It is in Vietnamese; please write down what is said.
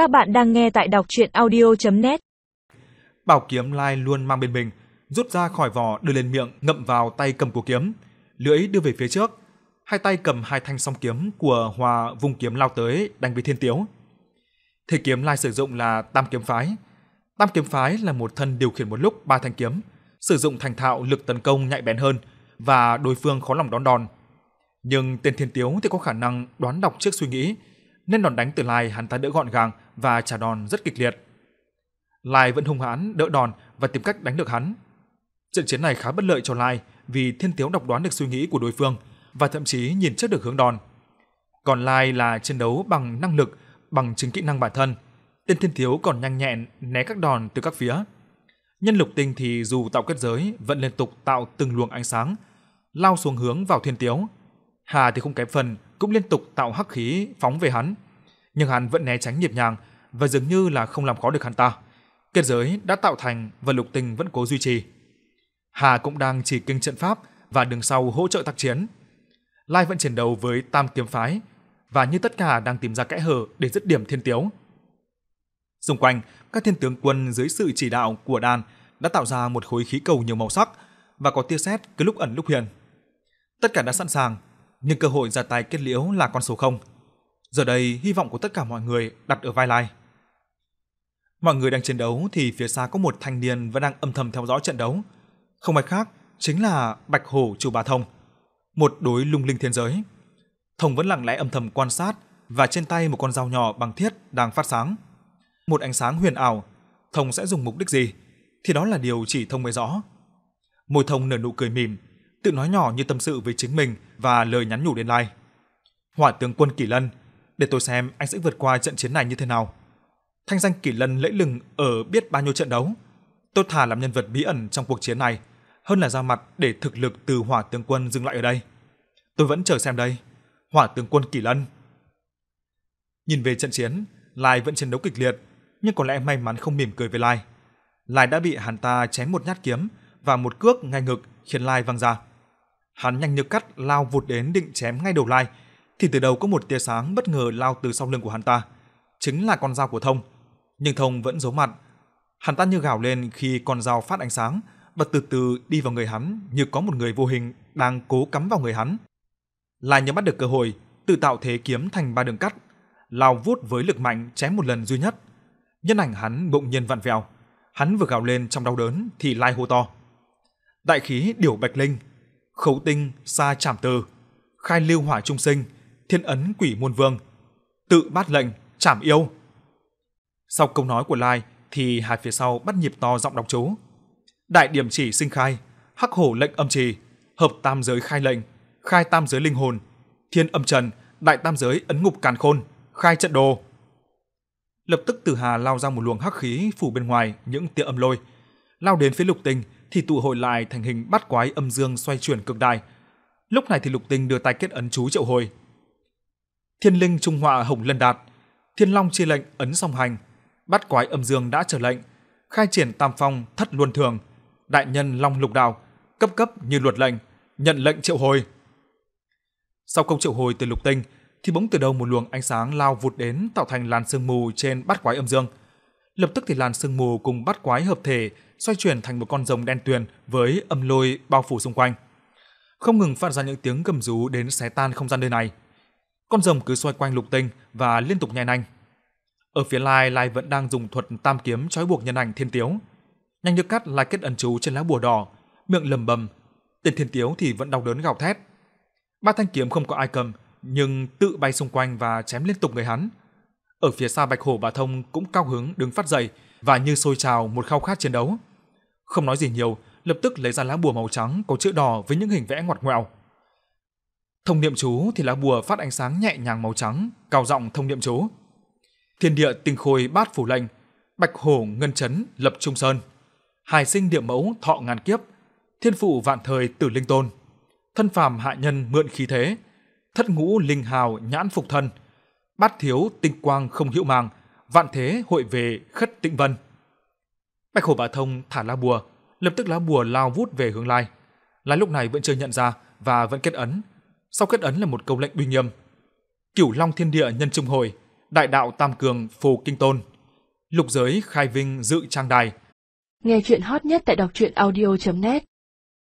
Các bạn đang nghe tại đọc chuyện audio.net Bảo kiếm lai luôn mang bên mình, rút ra khỏi vỏ đưa lên miệng ngậm vào tay cầm của kiếm, lưỡi đưa về phía trước, hai tay cầm hai thanh song kiếm của Hòa vung kiếm lao tới đánh với Thiên Tiếu. Thế kiếm lai sử dụng là Tam kiếm phái. Tam kiếm phái là một thân điều khiển một lúc ba thanh kiếm, sử dụng thành thạo lực tấn công nhạy bén hơn và đối phương khó lòng đón đòn. Nhưng tên Thiên Tiếu thì có khả năng đoán đọc trước suy nghĩ, nên đòn đánh từ Lai hắn ta đỡ gọn gàng và trả đòn rất kịch liệt. Lai vẫn hung hãn đỡ đòn và tìm cách đánh được hắn. Trận chiến này khá bất lợi cho Lai vì Thiên Tiếu đọc đoán được suy nghĩ của đối phương và thậm chí nhìn trước được hướng đòn. Còn Lai là chiến đấu bằng năng lực, bằng chính kỹ năng bản thân. Tên Thiên Tiếu còn nhanh nhẹn né các đòn từ các phía. Nhân lục tinh thì dù tạo kết giới vẫn liên tục tạo từng luồng ánh sáng, lao xuống hướng vào Thiên Tiếu. Hà thì không kém phần, cũng liên tục tạo hắc khí phóng về hắn, nhưng hắn vẫn né tránh nhịp nhàng và dường như là không làm khó được hắn ta. Kết giới đã tạo thành và lục tinh vẫn cố duy trì. Hà cũng đang chỉ kinh trận pháp và đứng sau hỗ trợ tác chiến. Lai vẫn chiến đấu với Tam kiếm phái và như tất cả đang tìm ra kẽ hở để dứt điểm Thiên Tiếu. Xung quanh, các thiên tướng quân dưới sự chỉ đạo của đàn đã tạo ra một khối khí cầu nhiều màu sắc và có tia sét cứ lúc ẩn lúc hiện. Tất cả đã sẵn sàng, nhưng cơ hội ra tay kết liễu là con số không. Giờ đây, hy vọng của tất cả mọi người đặt ở vai Lai. Mọi người đang chiến đấu thì phía xa có một thanh niên vẫn đang âm thầm theo dõi trận đấu. Không ai khác, chính là Bạch Hổ chủ bà Thông, một đối lung linh thiên giới. Thông vẫn lặng lẽ âm thầm quan sát và trên tay một con dao nhỏ bằng thiết đang phát sáng. Một ánh sáng huyền ảo, Thông sẽ dùng mục đích gì thì đó là điều chỉ Thông mới rõ. Môi Thông nở nụ cười mỉm, tự nói nhỏ như tâm sự với chính mình và lời nhắn nhủ đến Lai. Hỏa tướng quân Kỳ Lân, để tôi xem anh sẽ vượt qua trận chiến này như thế nào. Thanh danh Kỳ Lân lẫy lừng ở biết bao nhiêu trận đấu. Tôi thà làm nhân vật bí ẩn trong cuộc chiến này hơn là ra mặt để thực lực từ Hỏa tướng quân dừng lại ở đây. Tôi vẫn chờ xem đây. Hỏa tướng quân Kỳ Lân. Nhìn về trận chiến, Lai vẫn chiến đấu kịch liệt, nhưng có lẽ may mắn không mỉm cười với Lai. Lai đã bị hắn ta chém một nhát kiếm và một cước ngay ngực khiến Lai văng ra. Hắn nhanh như cắt lao vụt đến định chém ngay đầu Lai, thì từ đầu có một tia sáng bất ngờ lao từ sau lưng của hắn ta, chính là con dao của Thông. Nhưng Thông vẫn giấu mặt. Hắn ta như gào lên khi con dao phát ánh sáng và từ từ đi vào người hắn như có một người vô hình đang cố cắm vào người hắn. Lai nhớ bắt được cơ hội, tự tạo thế kiếm thành ba đường cắt, lao vút với lực mạnh chém một lần duy nhất. Nhân ảnh hắn bỗng nhiên vặn vẹo, hắn vừa gào lên trong đau đớn thì Lai hô to: "Đại khí điểu bạch linh, khấu tinh sa trảm từ, khai lưu hỏa trung sinh, thiên ấn quỷ môn vương, tự bát lệnh, trảm yêu. Sau câu nói của Lai thì hai phía sau bắt nhịp to giọng đọc chú. Đại điểm chỉ sinh khai, hắc hổ lệnh âm trì, hợp tam giới khai lệnh, khai tam giới linh hồn, thiên âm trần, đại tam giới ấn ngục càn khôn, khai trận đồ. Lập tức Tử Hà lao ra một luồng hắc khí phủ bên ngoài những tia âm lôi, lao đến phía Lục Tinh thì tụ hội lại thành hình bắt quái âm dương xoay chuyển cực đại. Lúc này thì Lục Tinh đưa tay kết ấn chú triệu hồi. Thiên linh trung họa hồng lân đạt, Thiên Long chi lệnh ấn song hành, bắt quái âm dương đã trở lệnh, khai triển tam phong thất luân thường, đại nhân long lục đạo, cấp cấp như luật lệnh, nhận lệnh triệu hồi. Sau công triệu hồi từ lục tinh, thì bỗng từ đâu một luồng ánh sáng lao vụt đến tạo thành làn sương mù trên bát quái âm dương. Lập tức thì làn sương mù cùng bát quái hợp thể xoay chuyển thành một con rồng đen tuyền với âm lôi bao phủ xung quanh. Không ngừng phát ra những tiếng gầm rú đến xé tan không gian nơi này. Con rồng cứ xoay quanh lục tinh và liên tục nhai nanh. Ở phía Lai, Lai vẫn đang dùng thuật tam kiếm trói buộc nhân ảnh thiên tiếu. Nhanh như cắt Lai kết ấn chú trên lá bùa đỏ, miệng lầm bầm. Tên thiên tiếu thì vẫn đau đớn gào thét. Ba thanh kiếm không có ai cầm, nhưng tự bay xung quanh và chém liên tục người hắn. Ở phía xa Bạch Hổ và Thông cũng cao hứng đứng phát dậy và như sôi trào một khao khát chiến đấu. Không nói gì nhiều, lập tức lấy ra lá bùa màu trắng có chữ đỏ với những hình vẽ ngoặt ngoẹo. Thông niệm chú thì lá bùa phát ánh sáng nhẹ nhàng màu trắng, cao giọng thông niệm chú. Thiên địa tinh khôi bát phủ lệnh, bạch hổ ngân chấn lập trung sơn. Hải sinh địa mẫu thọ ngàn kiếp, thiên phụ vạn thời tử linh tôn. Thân phàm hạ nhân mượn khí thế, thất ngũ linh hào nhãn phục thân. Bát thiếu tinh quang không hữu màng, vạn thế hội về khất tịnh vân. Bạch hổ bà thông thả lá bùa, lập tức lá bùa lao vút về hướng lai. Lai lúc này vẫn chưa nhận ra và vẫn kết ấn. Sau kết ấn là một câu lệnh uy nghiêm. Cửu Long Thiên Địa nhân trung hồi, đại đạo Tam Cường phù kinh tôn. Lục giới khai vinh dự trang đài. Nghe chuyện hot nhất tại đọc truyện audio.net